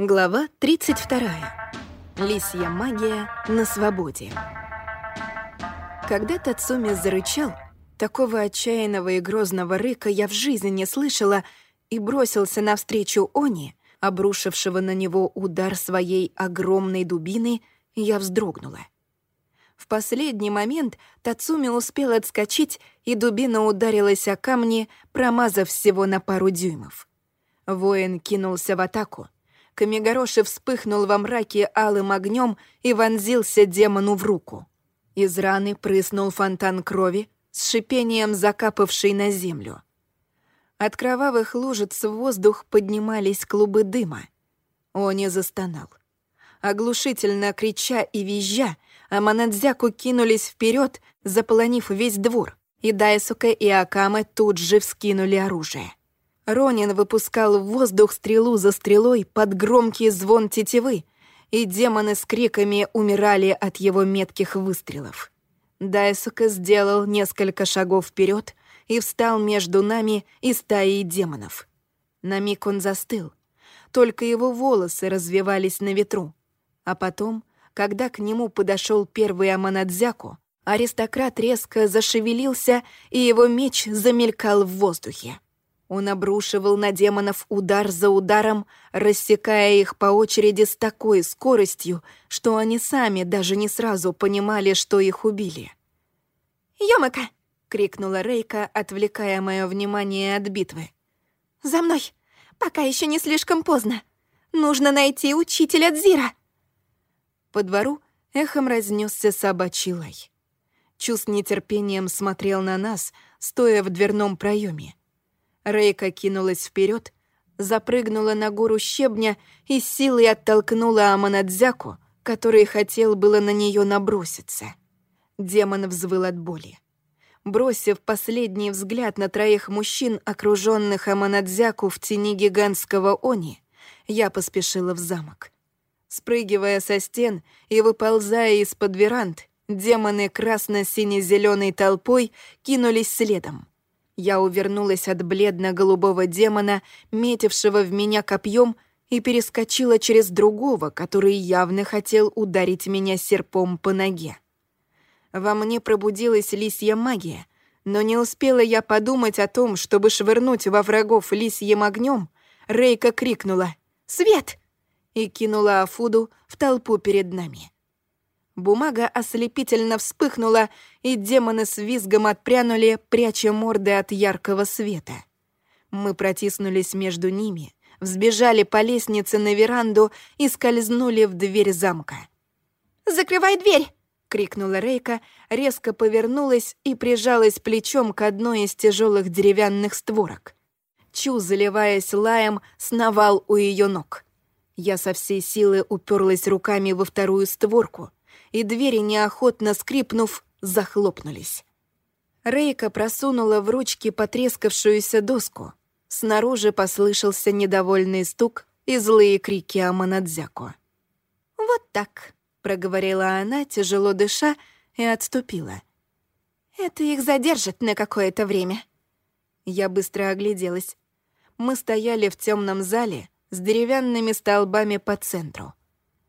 Глава 32. Лисья магия на свободе. Когда Тацуми зарычал, такого отчаянного и грозного рыка я в жизни не слышала и бросился навстречу Они, обрушившего на него удар своей огромной дубины, я вздрогнула. В последний момент Тацуми успел отскочить, и дубина ударилась о камни, промазав всего на пару дюймов. Воин кинулся в атаку — Камигороши вспыхнул во мраке алым огнем и вонзился демону в руку. Из раны прыснул фонтан крови, с шипением закапавший на землю. От кровавых лужиц в воздух поднимались клубы дыма. Они застонал. Оглушительно крича и визжа, Аманадзяку кинулись вперед, заполонив весь двор, и Дайсука и Акаме тут же вскинули оружие. Ронин выпускал в воздух стрелу за стрелой под громкий звон тетивы, и демоны с криками умирали от его метких выстрелов. Дайсука сделал несколько шагов вперед и встал между нами и стаей демонов. На миг он застыл. Только его волосы развивались на ветру. А потом, когда к нему подошел первый Аманадзяку, аристократ резко зашевелился, и его меч замелькал в воздухе. Он обрушивал на демонов удар за ударом, рассекая их по очереди с такой скоростью, что они сами даже не сразу понимали, что их убили. «Ёмака!» — крикнула Рейка, отвлекая мое внимание от битвы. «За мной! Пока еще не слишком поздно! Нужно найти учителя Дзира!» По двору эхом разнесся собачий лай. Чу с нетерпением смотрел на нас, стоя в дверном проеме. Рейка кинулась вперед, запрыгнула на гору щебня и силой оттолкнула Аманадзяку, который хотел было на нее наброситься. Демон взвыл от боли. Бросив последний взгляд на троих мужчин, окруженных Аманадзяку в тени гигантского они, я поспешила в замок. Спрыгивая со стен и выползая из-под веранд, демоны красно-сине-зеленой толпой кинулись следом. Я увернулась от бледно-голубого демона, метившего в меня копьем, и перескочила через другого, который явно хотел ударить меня серпом по ноге. Во мне пробудилась лисья магия, но не успела я подумать о том, чтобы швырнуть во врагов лисьим огнем, Рейка крикнула «Свет!» и кинула Афуду в толпу перед нами. Бумага ослепительно вспыхнула, и демоны с визгом отпрянули, пряча морды от яркого света. Мы протиснулись между ними, взбежали по лестнице на веранду и скользнули в дверь замка. «Закрывай дверь!» — крикнула Рейка, резко повернулась и прижалась плечом к одной из тяжелых деревянных створок. Чу, заливаясь лаем, сновал у ее ног. Я со всей силы уперлась руками во вторую створку — и двери, неохотно скрипнув, захлопнулись. Рейка просунула в ручки потрескавшуюся доску. Снаружи послышался недовольный стук и злые крики Аманадзяку. «Вот так», — проговорила она, тяжело дыша, и отступила. «Это их задержит на какое-то время». Я быстро огляделась. Мы стояли в темном зале с деревянными столбами по центру.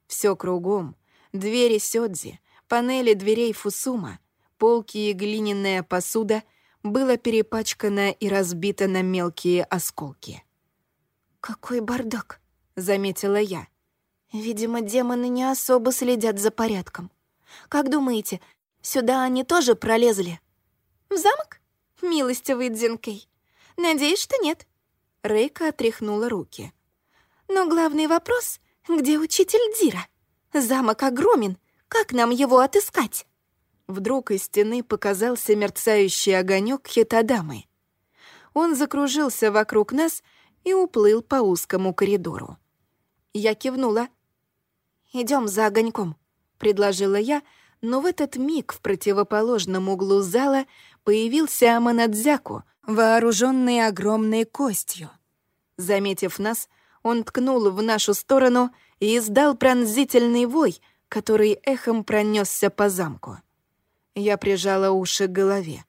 Все кругом двери сёдзи, панели дверей фусума, полки и глиняная посуда было перепачкано и разбито на мелкие осколки. «Какой бардак!» — заметила я. «Видимо, демоны не особо следят за порядком. Как думаете, сюда они тоже пролезли?» «В замок? Милостивый Дзинкей. Надеюсь, что нет». Рейка отряхнула руки. «Но главный вопрос — где учитель Дира?» Замок огромен. Как нам его отыскать?» Вдруг из стены показался мерцающий огонек хитадамы. Он закружился вокруг нас и уплыл по узкому коридору. Я кивнула. Идем за огоньком», — предложила я, но в этот миг в противоположном углу зала появился Аманадзяку, вооруженный огромной костью. Заметив нас, он ткнул в нашу сторону — и издал пронзительный вой, который эхом пронесся по замку. Я прижала уши к голове.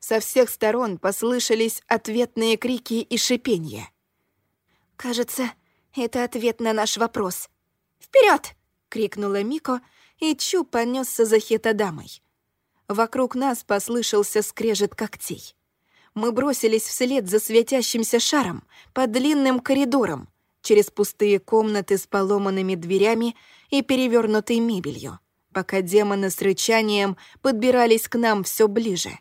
Со всех сторон послышались ответные крики и шипения. «Кажется, Это ответ на наш вопрос. Вперед! крикнула Мико, и Чу понесся за хитодамой. Вокруг нас послышался скрежет когтей. Мы бросились вслед за светящимся шаром по длинным коридорам, через пустые комнаты с поломанными дверями и перевернутой мебелью, пока демоны с рычанием подбирались к нам все ближе.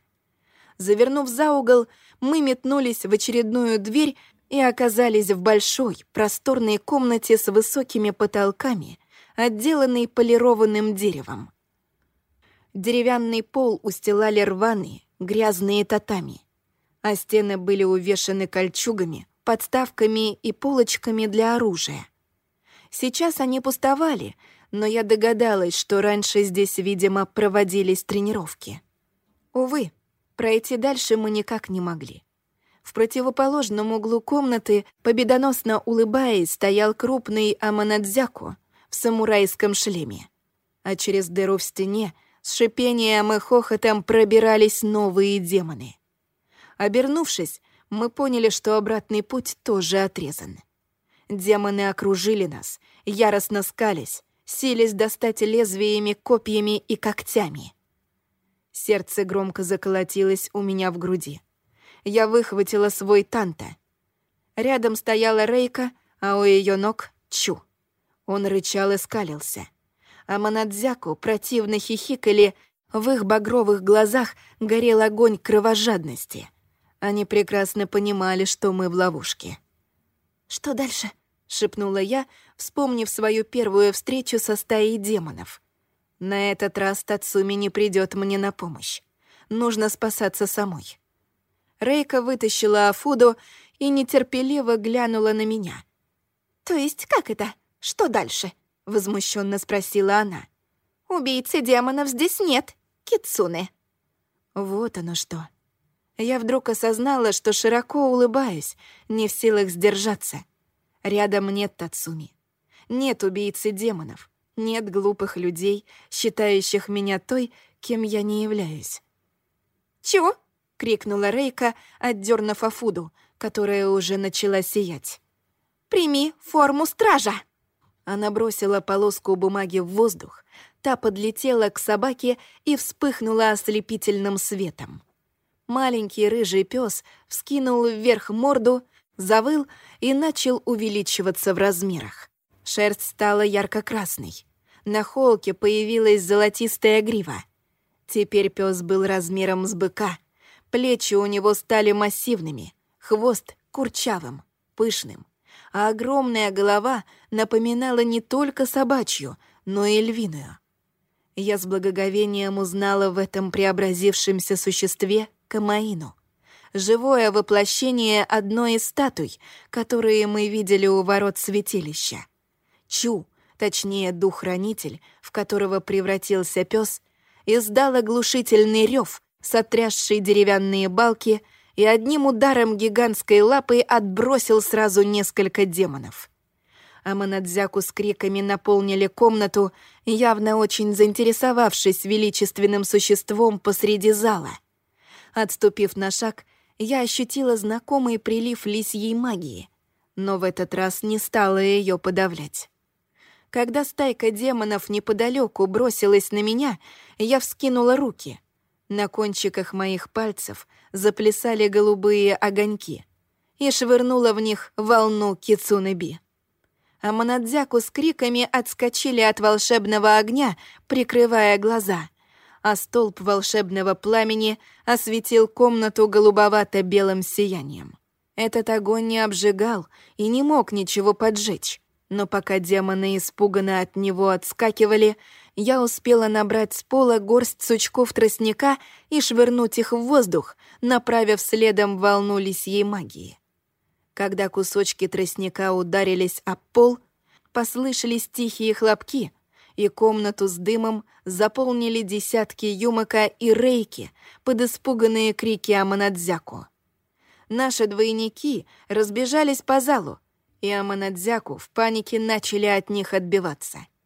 Завернув за угол, мы метнулись в очередную дверь и оказались в большой, просторной комнате с высокими потолками, отделанной полированным деревом. Деревянный пол устилали рваные, грязные татами, а стены были увешаны кольчугами, подставками и полочками для оружия. Сейчас они пустовали, но я догадалась, что раньше здесь, видимо, проводились тренировки. Увы, пройти дальше мы никак не могли. В противоположном углу комнаты, победоносно улыбаясь, стоял крупный Аманадзяку в самурайском шлеме. А через дыру в стене с шипением и хохотом пробирались новые демоны. Обернувшись, мы поняли, что обратный путь тоже отрезан. Демоны окружили нас, яростно скались, сились достать лезвиями, копьями и когтями. Сердце громко заколотилось у меня в груди. Я выхватила свой танта. Рядом стояла Рейка, а у ее ног — Чу. Он рычал и скалился. А Манадзяку противно хихикали, в их багровых глазах горел огонь кровожадности. Они прекрасно понимали, что мы в ловушке. «Что дальше?» — шепнула я, вспомнив свою первую встречу со стаей демонов. «На этот раз Тацуми не придет мне на помощь. Нужно спасаться самой». Рейка вытащила Афуду и нетерпеливо глянула на меня. «То есть как это? Что дальше?» — возмущенно спросила она. «Убийцы демонов здесь нет, Кицуны». Вот оно что. Я вдруг осознала, что широко улыбаюсь, не в силах сдержаться. Рядом нет Тацуми. Нет убийцы демонов. Нет глупых людей, считающих меня той, кем я не являюсь. «Чё?» — крикнула Рейка, отдернув Афуду, которая уже начала сиять. «Прими форму стража!» Она бросила полоску бумаги в воздух, та подлетела к собаке и вспыхнула ослепительным светом. Маленький рыжий пес вскинул вверх морду, завыл и начал увеличиваться в размерах. Шерсть стала ярко-красной. На холке появилась золотистая грива. Теперь пес был размером с быка — Плечи у него стали массивными, хвост курчавым, пышным, а огромная голова напоминала не только собачью, но и львиную. Я с благоговением узнала в этом преобразившемся существе Камаину, живое воплощение одной из статуй, которые мы видели у ворот святилища. Чу, точнее дух-хранитель, в которого превратился пес, издал оглушительный рев, сотрясший деревянные балки, и одним ударом гигантской лапы отбросил сразу несколько демонов. Аманадзяку с криками наполнили комнату, явно очень заинтересовавшись величественным существом посреди зала. Отступив на шаг, я ощутила знакомый прилив лисьей магии, но в этот раз не стала ее подавлять. Когда стайка демонов неподалеку бросилась на меня, я вскинула руки — на кончиках моих пальцев заплясали голубые огоньки и швырнула в них волну кицунеби. А Монадзяку с криками отскочили от волшебного огня, прикрывая глаза, а столб волшебного пламени осветил комнату голубовато-белым сиянием. Этот огонь не обжигал и не мог ничего поджечь, но пока демоны испуганно от него отскакивали, я успела набрать с пола горсть сучков тростника и швырнуть их в воздух, направив следом волну лисьей магии. Когда кусочки тростника ударились об пол, послышались тихие хлопки, и комнату с дымом заполнили десятки юмака и рейки под испуганные крики Аманадзяку. Наши двойники разбежались по залу, и Аманадзяку в панике начали от них отбиваться —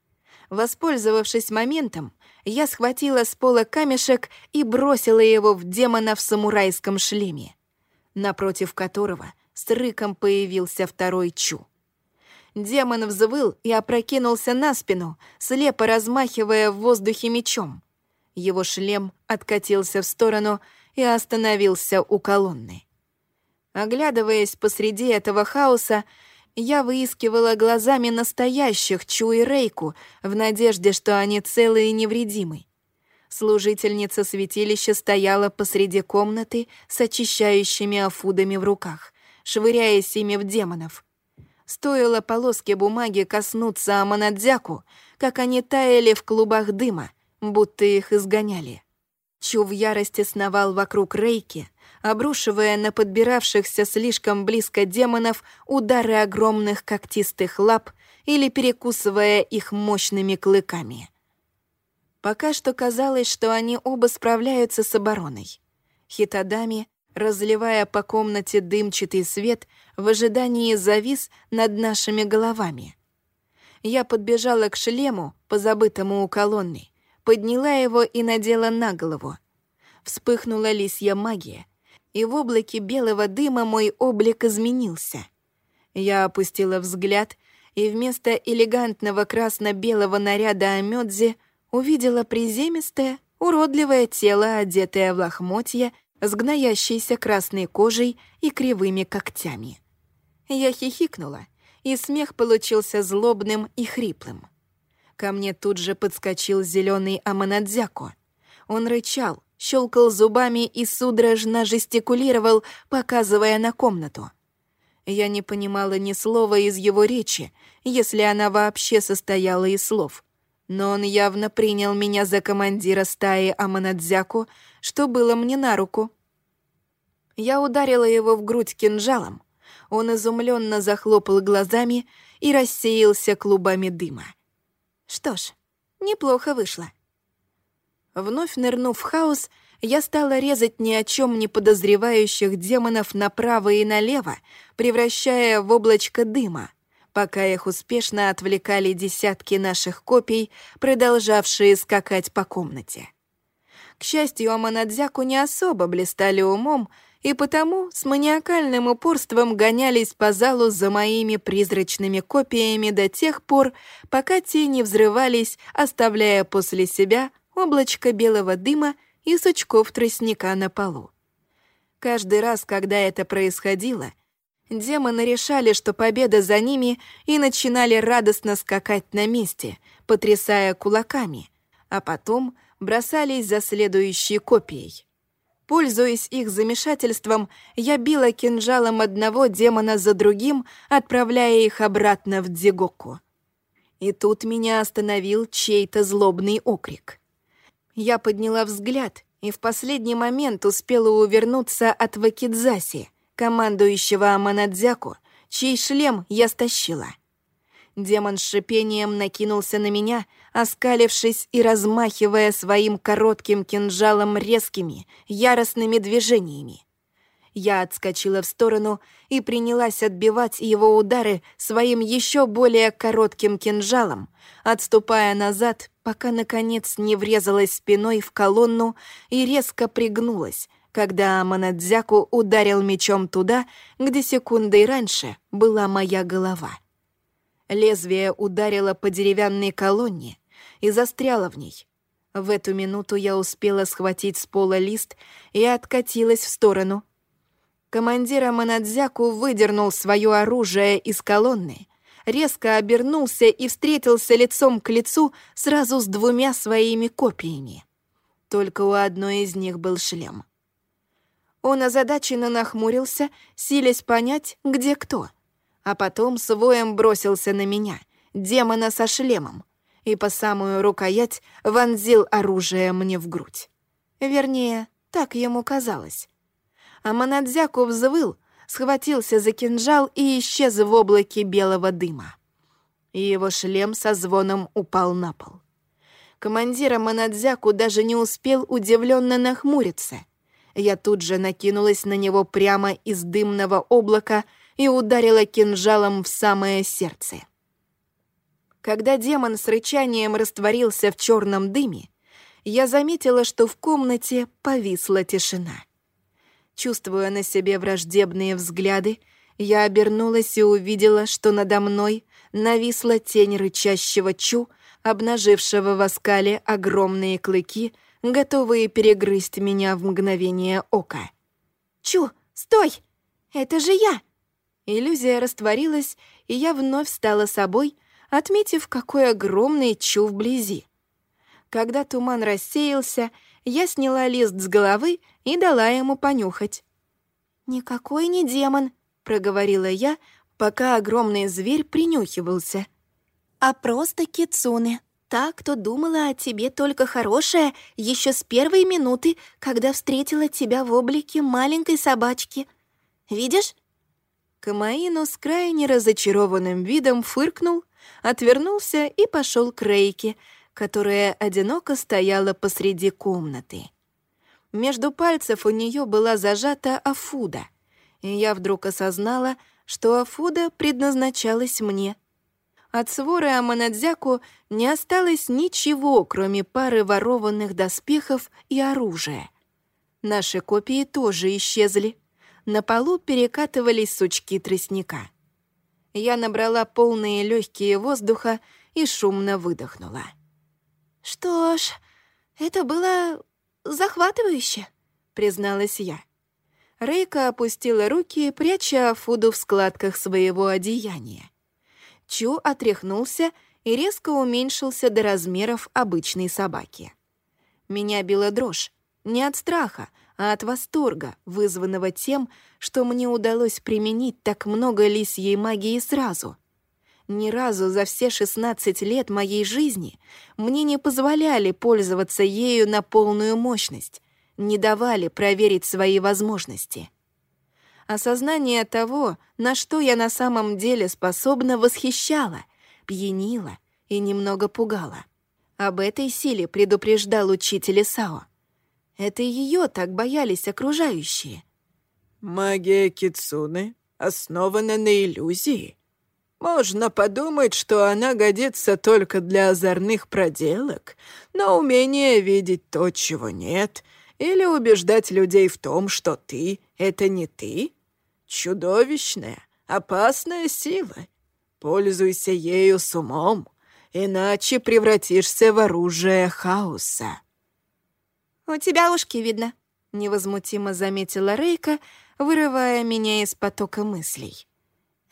Воспользовавшись моментом, я схватила с пола камешек и бросила его в демона в самурайском шлеме, напротив которого с рыком появился второй Чу. Демон взвыл и опрокинулся на спину, слепо размахивая в воздухе мечом. Его шлем откатился в сторону и остановился у колонны. Оглядываясь посреди этого хаоса, я выискивала глазами настоящих Чу и Рейку в надежде, что они целы и невредимы. Служительница святилища стояла посреди комнаты с очищающими афудами в руках, швыряясь ими в демонов. Стоило полоске бумаги коснуться Аманадзяку, как они таяли в клубах дыма, будто их изгоняли. Чу в ярости сновал вокруг Рейки, обрушивая на подбиравшихся слишком близко демонов удары огромных когтистых лап или перекусывая их мощными клыками. Пока что казалось, что они оба справляются с обороной. Хитадами, разливая по комнате дымчатый свет, в ожидании завис над нашими головами. Я подбежала к шлему, позабытому у колонны, подняла его и надела на голову. Вспыхнула лисья магия, и в облаке белого дыма мой облик изменился. Я опустила взгляд и вместо элегантного красно-белого наряда Амёдзи увидела приземистое, уродливое тело, одетое в лохмотья, с гноящейся красной кожей и кривыми когтями. Я хихикнула, и смех получился злобным и хриплым. Ко мне тут же подскочил зеленый Аманадзяко. Он рычал, щелкал зубами и судорожно жестикулировал, показывая на комнату. Я не понимала ни слова из его речи, если она вообще состояла из слов. Но он явно принял меня за командира стаи Аманадзяку, что было мне на руку. Я ударила его в грудь кинжалом. Он изумленно захлопал глазами и рассеялся клубами дыма. Что ж, неплохо вышло. Вновь нырнув в хаос, я стала резать ни о чем не подозревающих демонов направо и налево, превращая в облачко дыма, пока их успешно отвлекали десятки наших копий, продолжавшие скакать по комнате. К счастью, Аманадзяку не особо блистали умом, и потому с маниакальным упорством гонялись по залу за моими призрачными копиями до тех пор, пока те не взрывались, оставляя после себя облачко белого дыма и сучков тростника на полу. Каждый раз, когда это происходило, демоны решали, что победа за ними, и начинали радостно скакать на месте, потрясая кулаками, а потом бросались за следующей копией. Пользуясь их замешательством, я била кинжалом одного демона за другим, отправляя их обратно в Дзигоку. И тут меня остановил чей-то злобный окрик. Я подняла взгляд и в последний момент успела увернуться от Вакидзаси, командующего Аманадзяку, чей шлем я стащила. Демон с шипением накинулся на меня, оскалившись и размахивая своим коротким кинжалом резкими, яростными движениями. Я отскочила в сторону и принялась отбивать его удары своим еще более коротким кинжалом, отступая назад, пока, наконец, не врезалась спиной в колонну и резко пригнулась, когда Аманадзяку ударил мечом туда, где секундой раньше была моя голова. Лезвие ударило по деревянной колонне и застряло в ней. В эту минуту я успела схватить с пола лист и откатилась в сторону, Командир Аманадзяку выдернул свое оружие из колонны, резко обернулся и встретился лицом к лицу сразу с двумя своими копиями. Только у одной из них был шлем. Он озадаченно нахмурился, силясь понять, где кто. А потом с воем бросился на меня, демона со шлемом, и по самую рукоять вонзил оружие мне в грудь. Вернее, так ему казалось а Манадзяку взвыл, схватился за кинжал и исчез в облаке белого дыма. И его шлем со звоном упал на пол. Командира Манадзяку даже не успел удивленно нахмуриться. Я тут же накинулась на него прямо из дымного облака и ударила кинжалом в самое сердце. Когда демон с рычанием растворился в черном дыме, я заметила, что в комнате повисла тишина. Чувствуя на себе враждебные взгляды, Я обернулась и увидела, что надо мной нависла тень рычащего Чу, обнажившего в оскале огромные клыки, готовые перегрызть меня в мгновение ока. «Чу, стой! Это же я!» Иллюзия растворилась, и я вновь стала собой, отметив, какой огромный Чу вблизи. Когда туман рассеялся, я сняла лист с головы и дала ему понюхать. «Никакой не демон», — проговорила я, пока огромный зверь принюхивался. «А просто кицуны. Та, кто думала о тебе только хорошее еще с первой минуты, когда встретила тебя в облике маленькой собачки. Видишь?» Камаину с крайне разочарованным видом фыркнул, отвернулся и пошел к Рейке, которая одиноко стояла посреди комнаты. Между пальцев у нее была зажата Афуда, и я вдруг осознала, что Афуда предназначалась мне. От своры Аманадзяку не осталось ничего, кроме пары ворованных доспехов и оружия. Наши копии тоже исчезли. На полу перекатывались сучки тростника. Я набрала полные легкие воздуха и шумно выдохнула. «Что ж, это было захватывающе», — призналась я. Рейка опустила руки, пряча Фуду в складках своего одеяния. Чу отряхнулся и резко уменьшился до размеров обычной собаки. Меня била дрожь, не от страха, а от восторга, вызванного тем, что мне удалось применить так много лисьей магии сразу. Ни разу за все 16 лет моей жизни мне не позволяли пользоваться ею на полную мощность, не давали проверить свои возможности. Осознание того, на что я на самом деле способна, восхищало, пьянило и немного пугало. Об этой силе предупреждал учитель Сао. Это ее так боялись окружающие. «Магия Кицуны основана на иллюзии», можно подумать, что она годится только для озорных проделок, но умение видеть то, чего нет, или убеждать людей в том, что ты — это не ты — чудовищная, опасная сила. Пользуйся ею с умом, иначе превратишься в оружие хаоса. «У тебя ушки видно», — невозмутимо заметила Рейка, вырывая меня из потока мыслей.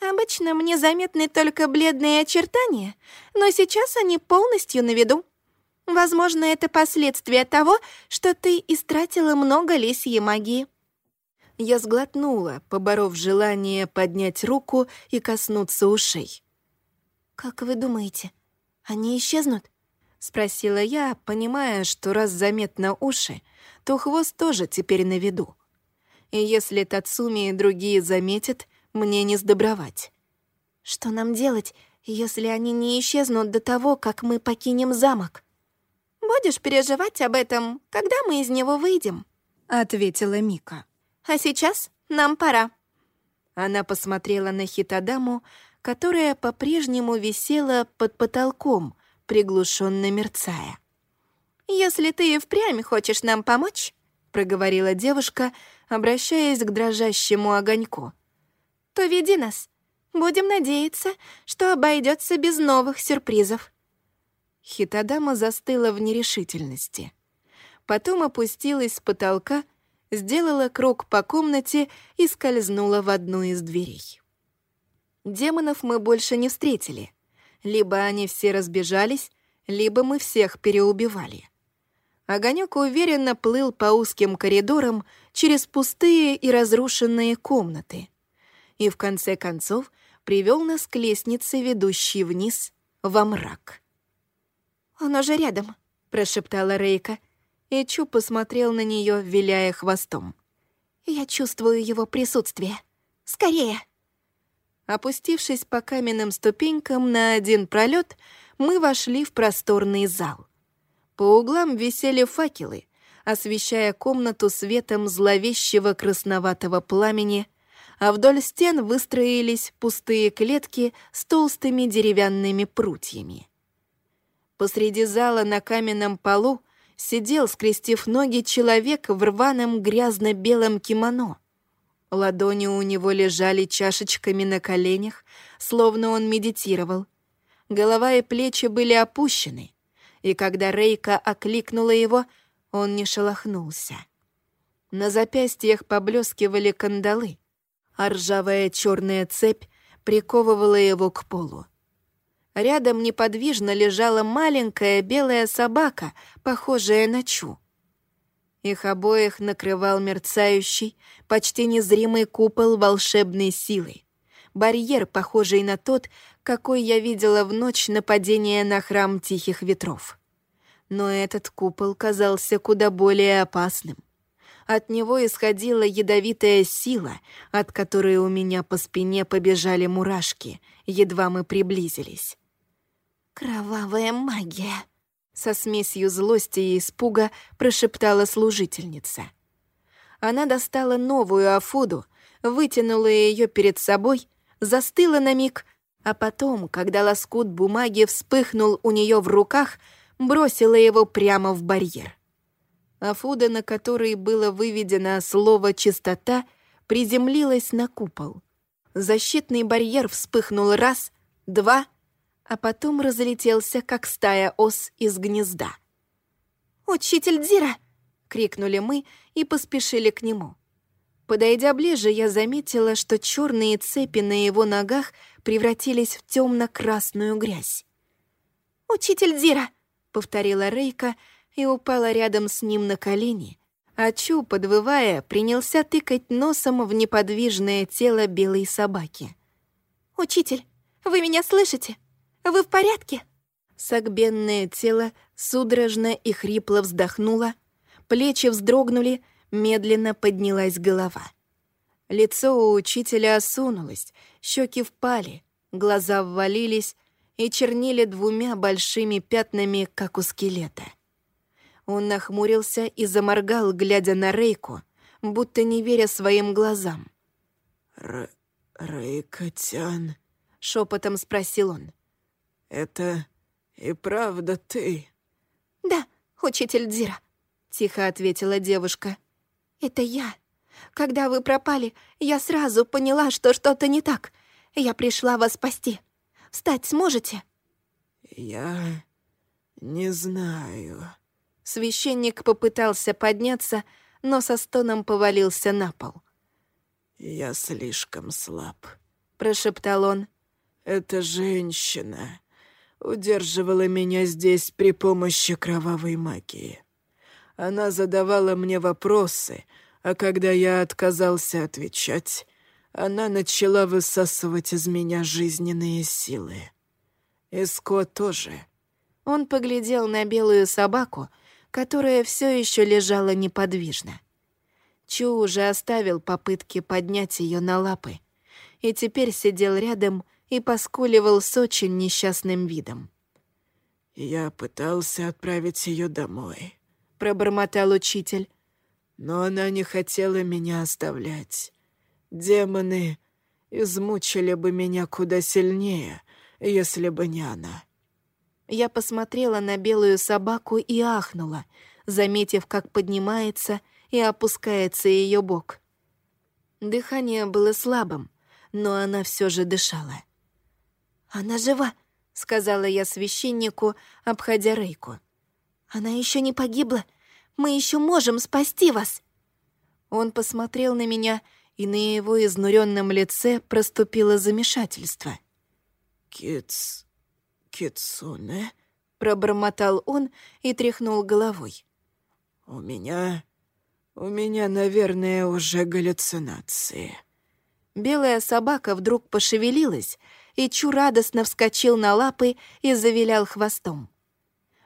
Обычно мне заметны только бледные очертания, но сейчас они полностью на виду. Возможно, это последствия того, что ты истратила много лисьей магии. Я сглотнула, поборов желание поднять руку и коснуться ушей. «Как вы думаете, они исчезнут?» — спросила я, понимая, что раз заметно уши, то хвост тоже теперь на виду. И если Тацуми и другие заметят, мне не сдобровать. Что нам делать, если они не исчезнут до того, как мы покинем замок? Будешь переживать об этом, когда мы из него выйдем, ответила Мика. А сейчас нам пора. Она посмотрела на Хитадаму, которая по-прежнему висела под потолком, приглушенно мерцая. «Если ты и впрямь хочешь нам помочь», — проговорила девушка, обращаясь к дрожащему огоньку, то веди нас. Будем надеяться, что обойдется без новых сюрпризов». Хитадама застыла в нерешительности. Потом опустилась с потолка, сделала круг по комнате и скользнула в одну из дверей. Демонов мы больше не встретили. Либо они все разбежались, либо мы всех переубивали. Огонек уверенно плыл по узким коридорам через пустые и разрушенные комнаты и в конце концов привел нас к лестнице, ведущей вниз во мрак. «Он уже рядом», — прошептала Рейка, и Чу посмотрел на нее, виляя хвостом. «Я чувствую его присутствие. Скорее!» Опустившись по каменным ступенькам на один пролет, мы вошли в просторный зал. По углам висели факелы, освещая комнату светом зловещего красноватого пламени — а вдоль стен выстроились пустые клетки с толстыми деревянными прутьями. Посреди зала на каменном полу сидел, скрестив ноги, человек в рваном грязно-белом кимоно. Ладони у него лежали чашечками на коленях, словно он медитировал. Голова и плечи были опущены, и когда Рейка окликнула его, он не шелохнулся. На запястьях поблескивали кандалы, а ржавая черная цепь приковывала его к полу. Рядом неподвижно лежала маленькая белая собака, похожая на Чу. Их обоих накрывал мерцающий, почти незримый купол волшебной силы. Барьер, похожий на тот, какой я видела в ночь нападения на храм Тихих Ветров. Но этот купол казался куда более опасным. От него исходила ядовитая сила, от которой у меня по спине побежали мурашки, едва мы приблизились. «Кровавая магия!» Со смесью злости и испуга прошептала служительница. Она достала новую афуду, вытянула ее перед собой, застыла на миг, а потом, когда лоскут бумаги вспыхнул у нее в руках, бросила его прямо в барьер. Афуда, на которой было выведено слово «чистота», приземлилась на купол. Защитный барьер вспыхнул раз, два — а потом разлетелся, как стая ос из гнезда. «Учитель Дира!» — крикнули мы и поспешили к нему. Подойдя ближе, я заметила, что черные цепи на его ногах превратились в темно-красную грязь. «Учитель Дира!» — повторила Рейка и упала рядом с ним на колени, а Чу, подвывая, принялся тыкать носом в неподвижное тело белой собаки. «Учитель, вы меня слышите?» Вы в порядке?» Согбенное тело судорожно и хрипло вздохнуло, плечи вздрогнули, медленно поднялась голова. Лицо у учителя осунулось, щеки впали, глаза ввалились и чернили двумя большими пятнами, как у скелета. Он нахмурился и заморгал, глядя на Рейку, будто не веря своим глазам. Р «Рейкотян?» — шепотом спросил он. «Это и правда ты?» «Да, учитель Дзира», — тихо ответила девушка. «Это я. Когда вы пропали, я сразу поняла, что что-то не так. Я пришла вас спасти. Встать сможете?» «Я не знаю». Священник попытался подняться, но со стоном повалился на пол. «Я слишком слаб», — прошептал он. «Эта женщина удерживала меня здесь при помощи кровавой магии. Она задавала мне вопросы, а когда я отказался отвечать, она начала высасывать из меня жизненные силы. Иско тоже. Он поглядел на белую собаку, которая все еще лежала неподвижно. Чу уже оставил попытки поднять ее на лапы и теперь сидел рядом и поскуливал с очень несчастным видом. «Я пытался отправить ее домой», — пробормотал учитель. «Но она не хотела меня оставлять. Демоны измучили бы меня куда сильнее, если бы не она». Я посмотрела на белую собаку и ахнула, заметив, как поднимается и опускается ее бок. Дыхание было слабым, но она все же дышала. «Она жива», — сказала я священнику, обходя Рейку. «Она еще не погибла. Мы еще можем спасти вас». Он посмотрел на меня, и на его изнуренном лице проступило замешательство. «Китс... Китсуне?» — пробормотал он и тряхнул головой. «У меня... у меня, наверное, уже галлюцинации». Белая собака вдруг пошевелилась, и Чу радостно вскочил на лапы и завилял хвостом.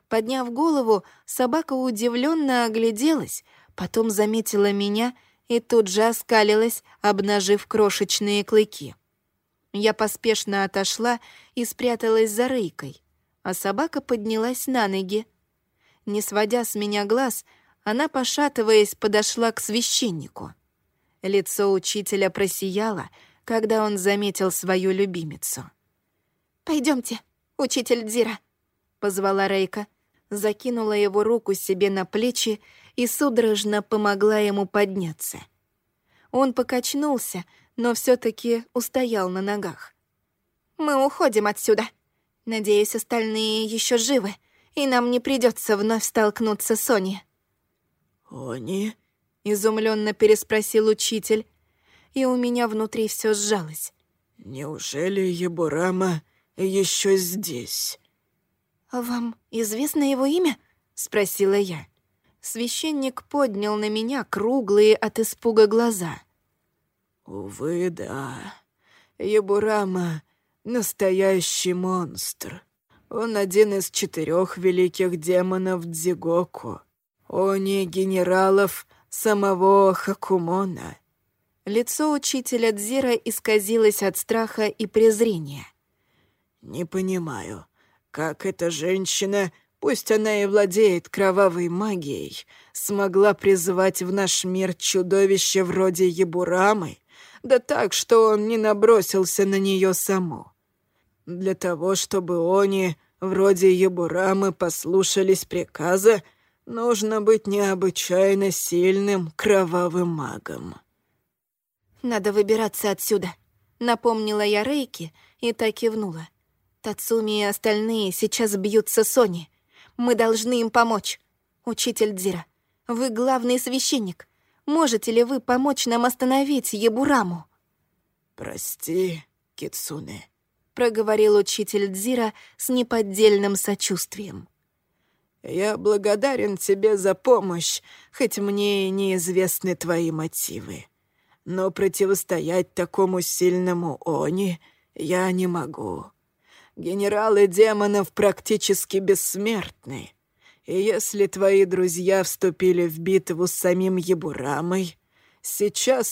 Подняв голову, собака удивленно огляделась, потом заметила меня и тут же оскалилась, обнажив крошечные клыки. Я поспешно отошла и спряталась за рейкой, а собака поднялась на ноги. Не сводя с меня глаз, она, пошатываясь, подошла к священнику. Лицо учителя просияло, когда он заметил свою любимицу. Пойдемте, учитель Дзира», — позвала Рейка, закинула его руку себе на плечи и судорожно помогла ему подняться. Он покачнулся, но все таки устоял на ногах. «Мы уходим отсюда. Надеюсь, остальные еще живы, и нам не придется вновь столкнуться с Сони». «Они?» — изумленно переспросил учитель, и у меня внутри все сжалось. «Неужели Ебурама еще здесь?» «Вам известно его имя?» — спросила я. Священник поднял на меня круглые от испуга глаза. «Увы, да. Ебурама — настоящий монстр. Он один из четырех великих демонов Дзигоку. Он не генералов самого Хакумона». Лицо учителя Дзира исказилось от страха и презрения. «Не понимаю, как эта женщина, пусть она и владеет кровавой магией, смогла призывать в наш мир чудовище вроде Ебурамы, да так, что он не набросился на нее саму. Для того, чтобы они, вроде Ебурамы, послушались приказа, нужно быть необычайно сильным кровавым магом. «Надо выбираться отсюда», — напомнила я Рейки и так кивнула. Тацуми и остальные сейчас бьются Сони. Мы должны им помочь. Учитель Дзира, вы главный священник. Можете ли вы помочь нам остановить Ебураму?» «Прости, Кицуне», — проговорил учитель Дзира с неподдельным сочувствием. «Я благодарен тебе за помощь, хоть мне и неизвестны твои мотивы. Но противостоять такому сильному Они я не могу. Генералы демонов практически бессмертны. И если твои друзья вступили в битву с самим Ебурамой, сейчас